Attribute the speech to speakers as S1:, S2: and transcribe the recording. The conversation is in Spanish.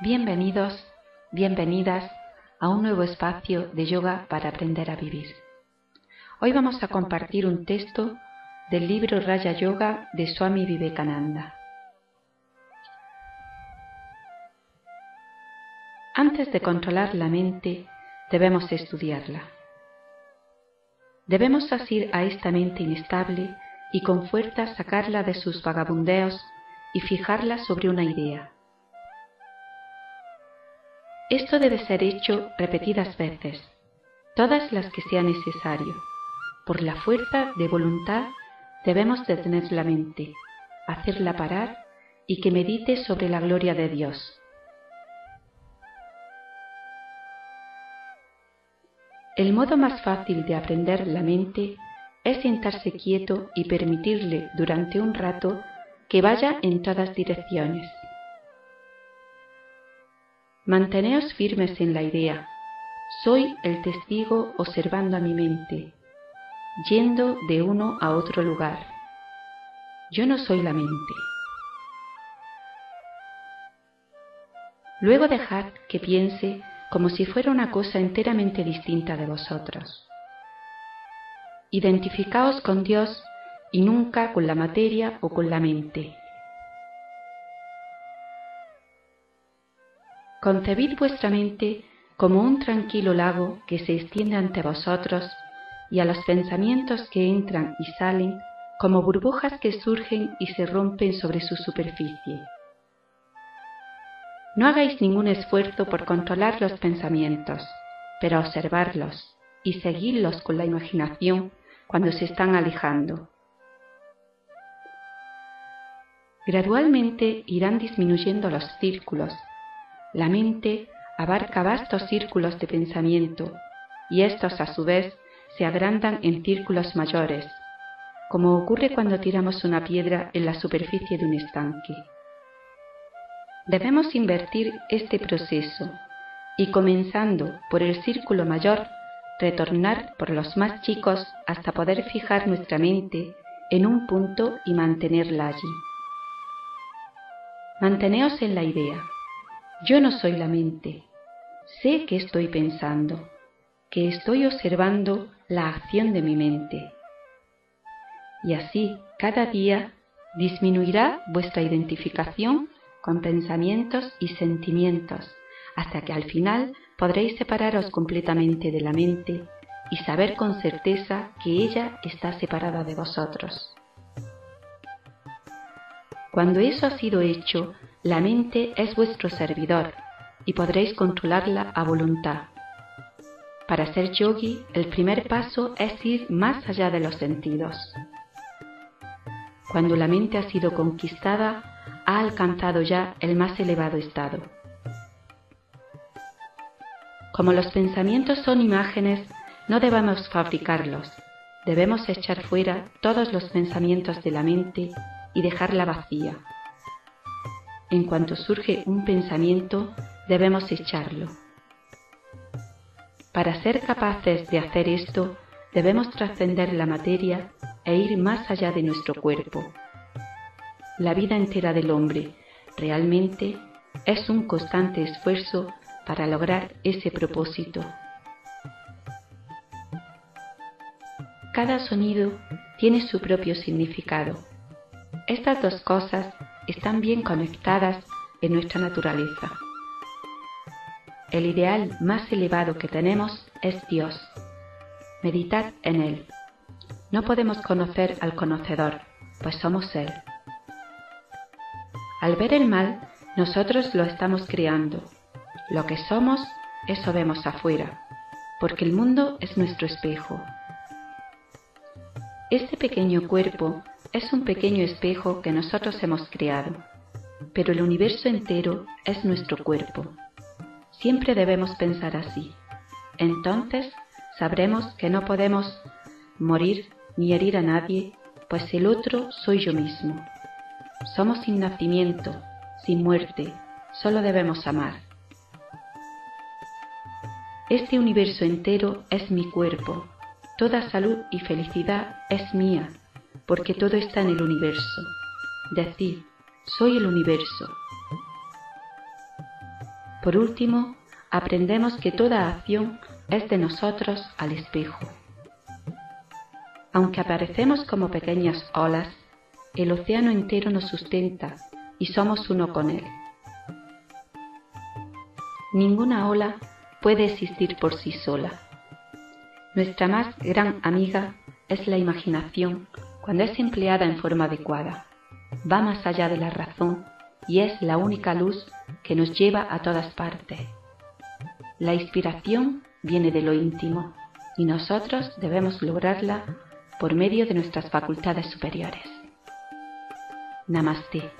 S1: Bienvenidos, bienvenidas a un nuevo espacio de yoga para aprender a vivir. Hoy vamos a compartir un texto del libro Raya Yoga de Swami Vivekananda. Antes de controlar la mente, debemos estudiarla. Debemos asir a esta mente inestable y con fuerza sacarla de sus vagabundeos y fijarla sobre una idea. Esto debe ser hecho repetidas veces, todas las que sea necesario. Por la fuerza de voluntad debemos detener la mente, hacerla parar y que medite sobre la gloria de Dios. El modo más fácil de aprender la mente es sentarse quieto y permitirle durante un rato que vaya en todas direcciones. Manteneos firmes en la idea. Soy el testigo observando a mi mente, yendo de uno a otro lugar. Yo no soy la mente. Luego dejad que piense como si fuera una cosa enteramente distinta de vosotros. Identificaos con Dios y nunca con la materia o con la mente. Concebid vuestra mente como un tranquilo lago que se extiende ante vosotros y a los pensamientos que entran y salen como burbujas que surgen y se rompen sobre su superficie. No hagáis ningún esfuerzo por controlar los pensamientos, pero observarlos y seguirlos con la imaginación cuando se están alejando. Gradualmente irán disminuyendo los círculos la mente abarca vastos círculos de pensamiento y estos a su vez se agrandan en círculos mayores, como ocurre cuando tiramos una piedra en la superficie de un estanque. Debemos invertir este proceso y comenzando por el círculo mayor, retornar por los más chicos hasta poder fijar nuestra mente en un punto y mantenerla allí. Manteneos en la idea. Yo no soy la mente. Sé que estoy pensando, que estoy observando la acción de mi mente. Y así, cada día, disminuirá vuestra identificación con pensamientos y sentimientos, hasta que al final podréis separaros completamente de la mente y saber con certeza que ella está separada de vosotros. Cuando eso ha sido hecho, la mente es vuestro servidor y podréis controlarla a voluntad. Para ser yogi, el primer paso es ir más allá de los sentidos. Cuando la mente ha sido conquistada, ha alcanzado ya el más elevado estado. Como los pensamientos son imágenes, no debemos fabricarlos, debemos echar fuera todos los pensamientos de la mente y dejarla vacía. En cuanto surge un pensamiento, debemos echarlo. Para ser capaces de hacer esto, debemos trascender la materia e ir más allá de nuestro cuerpo. La vida entera del hombre realmente es un constante esfuerzo para lograr ese propósito. Cada sonido tiene su propio significado. Estas dos cosas están bien conectadas en nuestra naturaleza. El ideal más elevado que tenemos es Dios. Meditad en Él. No podemos conocer al conocedor, pues somos Él. Al ver el mal, nosotros lo estamos creando. Lo que somos, eso vemos afuera, porque el mundo es nuestro espejo. Este pequeño cuerpo es un pequeño espejo que nosotros hemos creado, pero el universo entero es nuestro cuerpo. Siempre debemos pensar así. Entonces sabremos que no podemos morir ni herir a nadie, pues el otro soy yo mismo. Somos sin nacimiento, sin muerte, solo debemos amar. Este universo entero es mi cuerpo, toda salud y felicidad es mía, porque todo está en el universo. Decir, soy el universo. Por último, aprendemos que toda acción es de nosotros al espejo. Aunque aparecemos como pequeñas olas, el océano entero nos sustenta y somos uno con él. Ninguna ola puede existir por sí sola. Nuestra más gran amiga es la imaginación cuando es empleada en forma adecuada. Va más allá de la razón y es la única luz que nos lleva a todas partes. La inspiración viene de lo íntimo y nosotros debemos lograrla por medio de nuestras facultades superiores. Namaste.